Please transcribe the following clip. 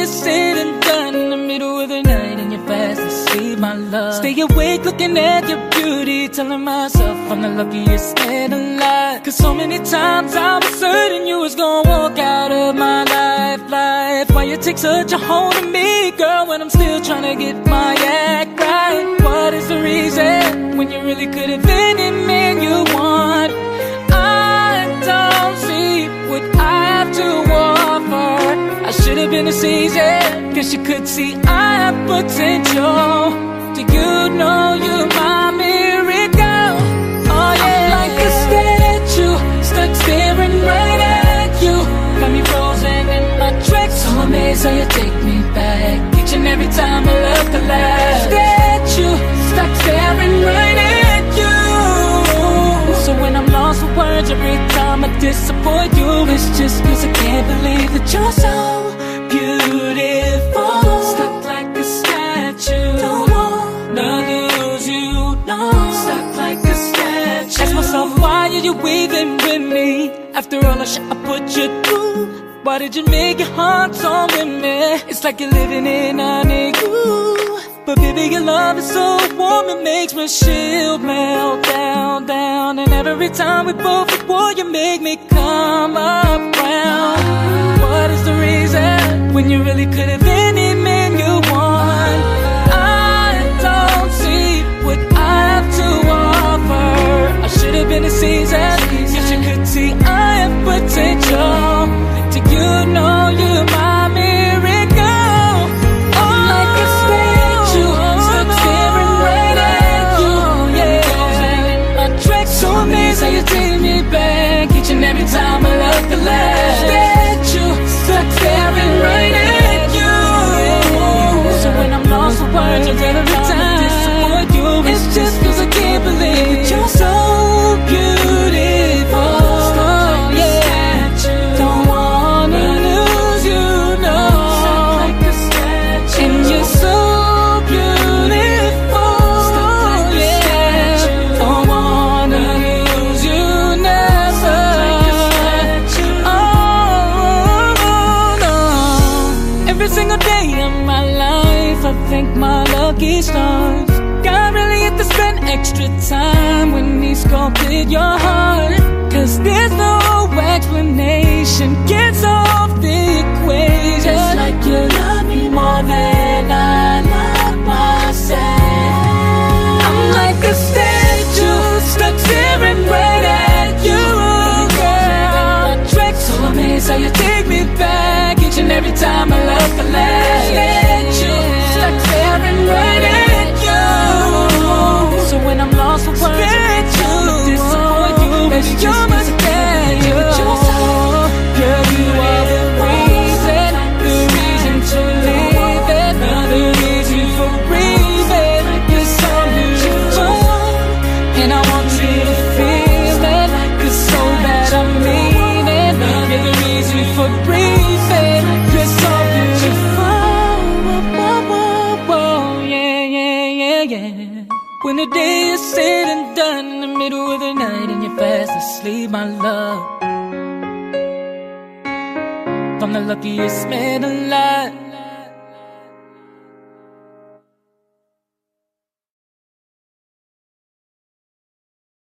it's said and done in the middle of the night and you're fast asleep, my love. Stay awake looking at your beauty, telling myself I'm the luckiest man alive. Cause so many times I was certain you was gonna walk out of my life, life. Why you take such a hold of me, girl, when I'm still trying to get my act right? What is the reason when you really could have been a season, cause you could see I have potential. Do you know you're my miracle? Oh yeah, I'm like a statue, stuck staring right at you. Got me frozen in my tracks, so amazed how you take me back. Each and every time I look alive, statue, stuck staring right at you. So when I'm lost for words, every time I disappoint you, it's just cause I can't believe that you're so Stuck like a statue. Ask myself, why are you weaving with me? After all the shit I put you through. Why did you make your heart so with me? It's like you're living in a igloo. But baby, your love is so warm, it makes my shield melt down, down. And every time we both at war, you make me come around. What is the reason when you really could have any lucky stars. God really had to spend extra time when He sculpted your heart. Cause there's no explanation, can't solve the equation. Just like you love me more than I love myself. I'm like a statue, stuck staring right at you, oh girl. So amazed how you take me back each and every time I look alive. Statue, middle of the night and you're fast asleep, my love. I'm the luckiest man alive.